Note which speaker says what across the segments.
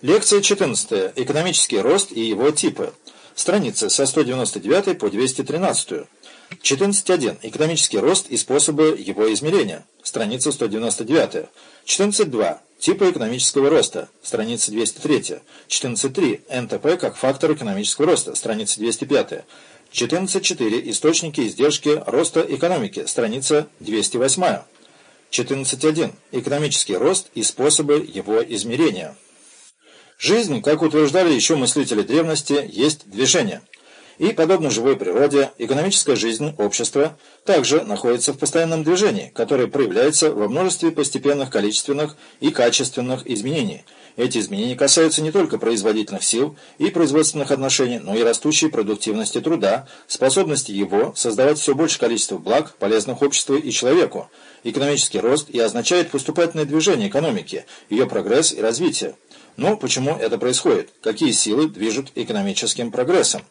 Speaker 1: Лекция 14. Экономический рост и его типы. Страницы со 199 по 213. 14.1. Экономический рост и способы его измерения. Страница 199. 14.2. Типы экономического роста. Страница 203. 14.3. НТП как фактор экономического роста. Страница 205. 14.4. Источники издержки роста экономики. Страница 208. 14.1. Экономический рост и способы его измерения. Жизнь, как утверждали еще мыслители древности, есть движение. И, подобно живой природе, экономическая жизнь общества также находится в постоянном движении, которое проявляется во множестве постепенных количественных и качественных изменений. Эти изменения касаются не только производительных сил и производственных отношений, но и растущей продуктивности труда, способности его создавать все большее количество благ, полезных обществу и человеку. Экономический рост и означает поступательное движение экономики, ее прогресс и развитие. Но почему это происходит? Какие силы движут экономическим прогрессом?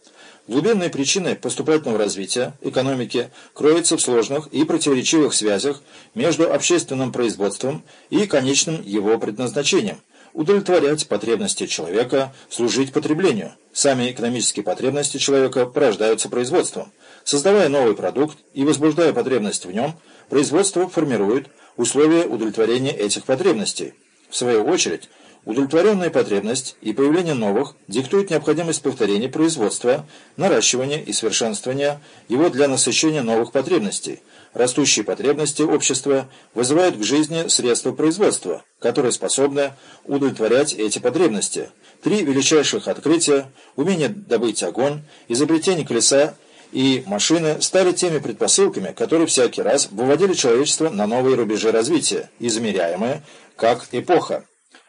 Speaker 1: Глубинные причины поступательного развития экономики кроются в сложных и противоречивых связях между общественным производством и конечным его предназначением – удовлетворять потребности человека, служить потреблению. Сами экономические потребности человека порождаются производством. Создавая новый продукт и возбуждая потребность в нем, производство формирует условия удовлетворения этих потребностей. В свою очередь, Удовлетворенная потребность и появление новых диктует необходимость повторения производства, наращивания и совершенствования его для насыщения новых потребностей. Растущие потребности общества вызывают к жизни средства производства, которые способны удовлетворять эти потребности. Три величайших открытия – умение добыть огонь, изобретение колеса и машины стали теми предпосылками, которые всякий раз выводили человечество на новые рубежи развития, измеряемые как эпоха.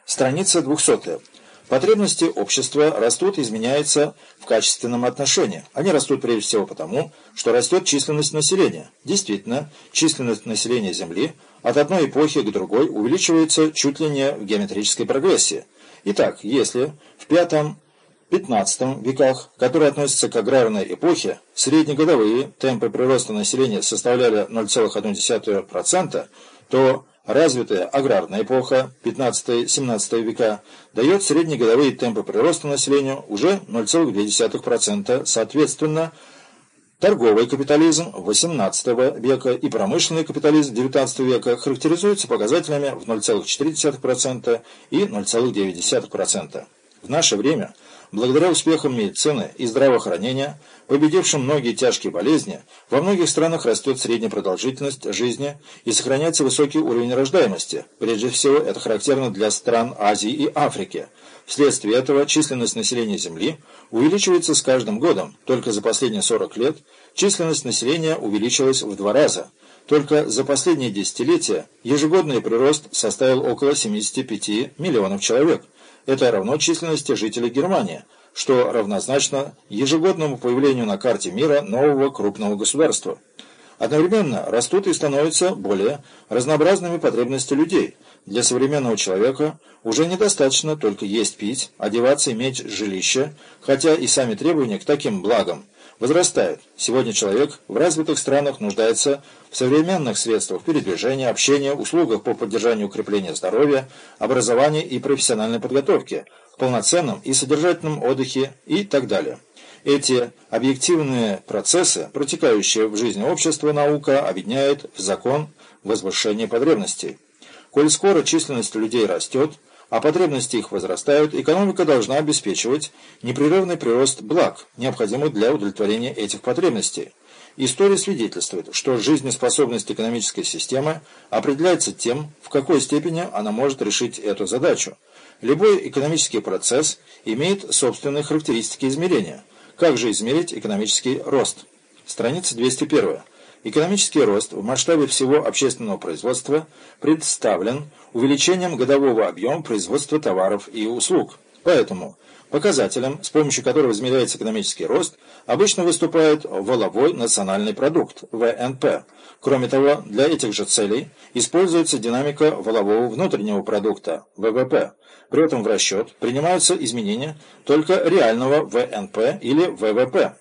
Speaker 1: Страница 200. Потребности общества растут и изменяются в качественном отношении. Они растут прежде всего потому, что растет численность населения. Действительно, численность населения Земли от одной эпохи к другой увеличивается чуть ли не в геометрической прогрессии. Итак, если в пятом-пятнадцатом веках, которые относятся к аграрной эпохе, среднегодовые темпы прироста населения составляли 0,1%, то Развитая аграрная эпоха 15-17 века дает среднегодовые темпы прироста населения уже 0,2%, соответственно, Торговый капитализм XVIII века и промышленный капитализм XIX века характеризуются показателями в 0,4% и 0,9%. В наше время – Благодаря успехам медицины и здравоохранения, победившим многие тяжкие болезни, во многих странах растет средняя продолжительность жизни и сохраняется высокий уровень рождаемости. Прежде всего, это характерно для стран Азии и Африки. Вследствие этого численность населения Земли увеличивается с каждым годом. Только за последние 40 лет численность населения увеличилась в два раза. Только за последние десятилетия ежегодный прирост составил около 75 миллионов человек – это равно численности жителей Германии, что равнозначно ежегодному появлению на карте мира нового крупного государства. Одновременно растут и становятся более разнообразными потребности людей. Для современного человека уже недостаточно только есть, пить, одеваться, иметь жилище, хотя и сами требования к таким благам – возрастают. Сегодня человек в развитых странах нуждается в современных средствах передвижения, общения, услугах по поддержанию и укреплению здоровья, образования и профессиональной подготовке, в полноценном и содержательном отдыхе и так далее. Эти объективные процессы, протекающие в жизни общества, наука объединяет в закон возвышения потребностей. Коль скоро численность людей растет, а потребности их возрастают, экономика должна обеспечивать непрерывный прирост благ, необходимых для удовлетворения этих потребностей. История свидетельствует, что жизнеспособность экономической системы определяется тем, в какой степени она может решить эту задачу. Любой экономический процесс имеет собственные характеристики измерения. Как же измерить экономический рост? Страница 201. Экономический рост в масштабе всего общественного производства представлен увеличением годового объема производства товаров и услуг. Поэтому показателем, с помощью которого измеряется экономический рост, обычно выступает воловой национальный продукт, ВНП. Кроме того, для этих же целей используется динамика волового внутреннего продукта, ВВП. При этом в расчет принимаются изменения только реального ВНП или ВВП.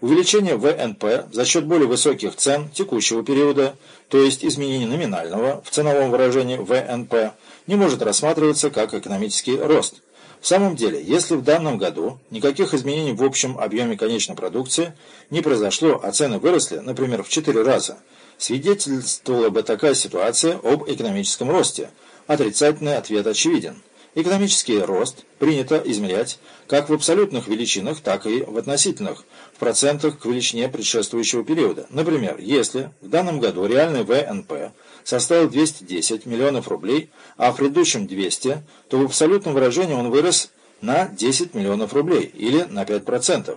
Speaker 1: Увеличение ВНП за счет более высоких цен текущего периода, то есть изменение номинального в ценовом выражении ВНП, не может рассматриваться как экономический рост. В самом деле, если в данном году никаких изменений в общем объеме конечной продукции не произошло, а цены выросли, например, в 4 раза, свидетельствовала бы такая ситуация об экономическом росте. Отрицательный ответ очевиден. Экономический рост принято измерять как в абсолютных величинах, так и в относительных, в процентах к величине предшествующего периода. Например, если в данном году реальный ВНП составил 210 миллионов рублей, а в предыдущем 200, то в абсолютном выражении он вырос на 10 миллионов рублей или на 5%.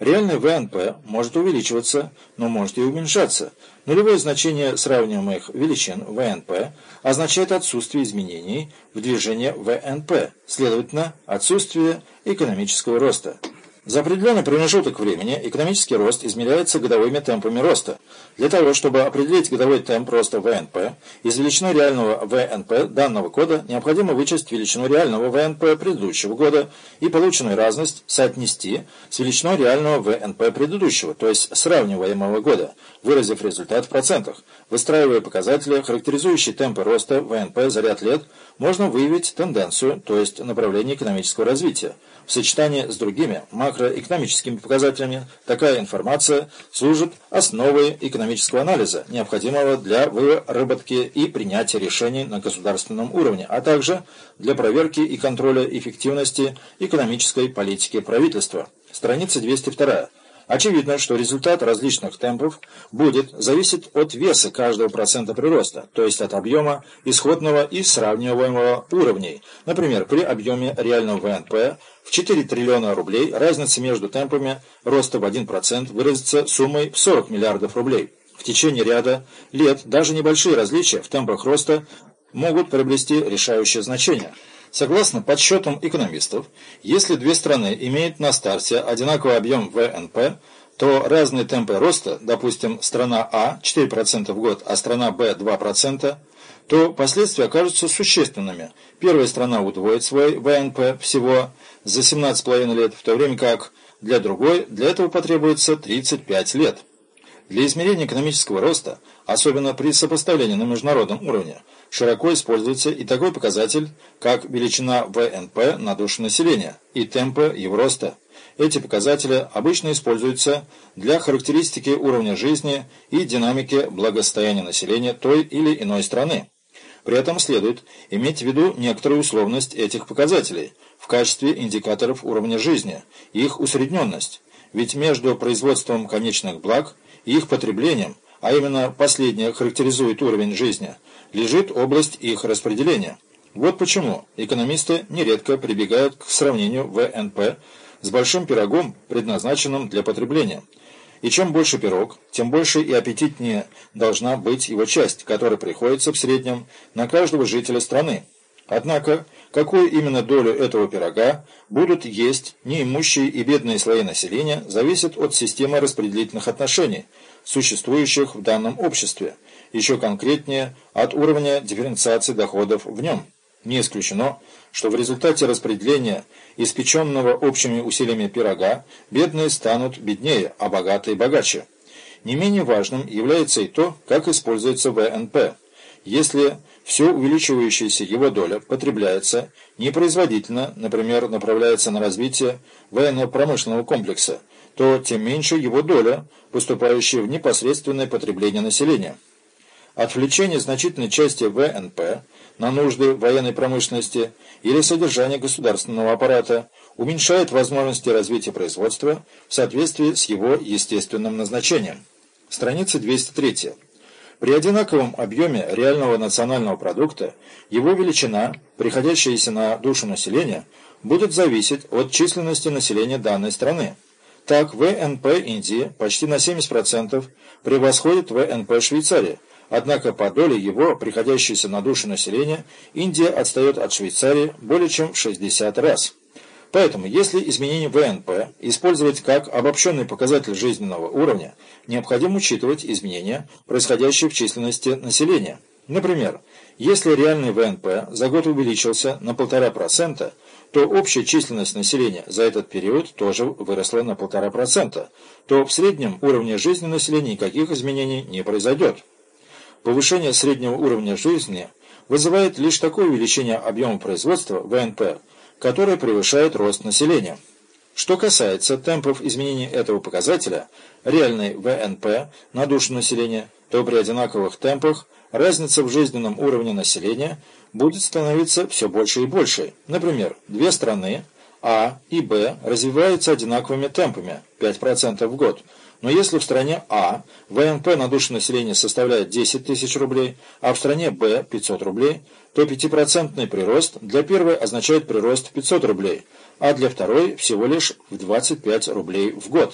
Speaker 1: Реальный ВНП может увеличиваться, но может и уменьшаться. Нулевое значение сравниваемых величин ВНП означает отсутствие изменений в движении ВНП, следовательно, отсутствие экономического роста. За определенный промежуток времени экономический рост измеряется годовыми темпами роста. Для того, чтобы определить годовой темп роста ВНП, из величины реального ВНП данного года необходимо вычесть величину реального ВНП предыдущего года и полученную разность соотнести с величиной реального ВНП предыдущего, то есть сравниваемого года, выразив результат в процентах. Выстраивая показатели, характеризующие темпы роста ВНП за ряд лет, можно выявить тенденцию, то есть направление экономического развития. В сочетании с другими макроэкономическими показателями такая информация служит основой экономического анализа, необходимого для выработки и принятия решений на государственном уровне, а также для проверки и контроля эффективности экономической политики правительства. Страница 202. Очевидно, что результат различных темпов будет зависеть от веса каждого процента прироста, то есть от объема исходного и сравниваемого уровней. Например, при объеме реального ВНП в 4 триллиона рублей разница между темпами роста в 1% выразится суммой в 40 миллиардов рублей. В течение ряда лет даже небольшие различия в темпах роста могут приобрести решающее значение. Согласно подсчетам экономистов, если две страны имеют на старте одинаковый объем ВНП, то разные темпы роста, допустим, страна А 4% в год, а страна Б 2%, то последствия окажутся существенными. Первая страна удвоит свой ВНП всего за 17,5 лет, в то время как для другой для этого потребуется 35 лет. Для измерения экономического роста, особенно при сопоставлении на международном уровне, широко используется и такой показатель, как величина ВНП на душу населения и темпы его роста. Эти показатели обычно используются для характеристики уровня жизни и динамики благосостояния населения той или иной страны. При этом следует иметь в виду некоторую условность этих показателей в качестве индикаторов уровня жизни, их усредненность, ведь между производством конечных благ и их потреблением, а именно последнее характеризует уровень жизни – лежит область их распределения. Вот почему экономисты нередко прибегают к сравнению ВНП с большим пирогом, предназначенным для потребления. И чем больше пирог, тем больше и аппетитнее должна быть его часть, которая приходится в среднем на каждого жителя страны. Однако, какую именно долю этого пирога будут есть неимущие и бедные слои населения, зависит от системы распределительных отношений, существующих в данном обществе, еще конкретнее от уровня дифференциации доходов в нем. Не исключено, что в результате распределения испеченного общими усилиями пирога бедные станут беднее, а богатые богаче. Не менее важным является и то, как используется ВНП. Если все увеличивающаяся его доля потребляется непроизводительно, например, направляется на развитие военно-промышленного комплекса, то тем меньше его доля, поступающая в непосредственное потребление населения. Отвлечение значительной части ВНП на нужды военной промышленности или содержание государственного аппарата уменьшает возможности развития производства в соответствии с его естественным назначением. Страница 203. При одинаковом объеме реального национального продукта его величина, приходящаяся на душу населения, будет зависеть от численности населения данной страны. Так, ВНП Индии почти на 70% превосходит ВНП Швейцарии, Однако по доле его, приходящейся на душу населения, Индия отстает от Швейцарии более чем в 60 раз. Поэтому, если изменение ВНП использовать как обобщенный показатель жизненного уровня, необходимо учитывать изменения, происходящие в численности населения. Например, если реальный ВНП за год увеличился на 1,5%, то общая численность населения за этот период тоже выросла на 1,5%, то в среднем уровне жизни населения никаких изменений не произойдет. Повышение среднего уровня жизни вызывает лишь такое увеличение объема производства ВНП, который превышает рост населения. Что касается темпов изменения этого показателя, реальной ВНП на душу населения, то при одинаковых темпах разница в жизненном уровне населения будет становиться все больше и больше. Например, две страны А и Б развиваются одинаковыми темпами 5% в год. Но если в стране А ВНП на душу населения составляет 10 тысяч рублей, а в стране Б 500 рублей, то 5% прирост для первой означает прирост в 500 рублей, а для второй всего лишь в 25 рублей в год.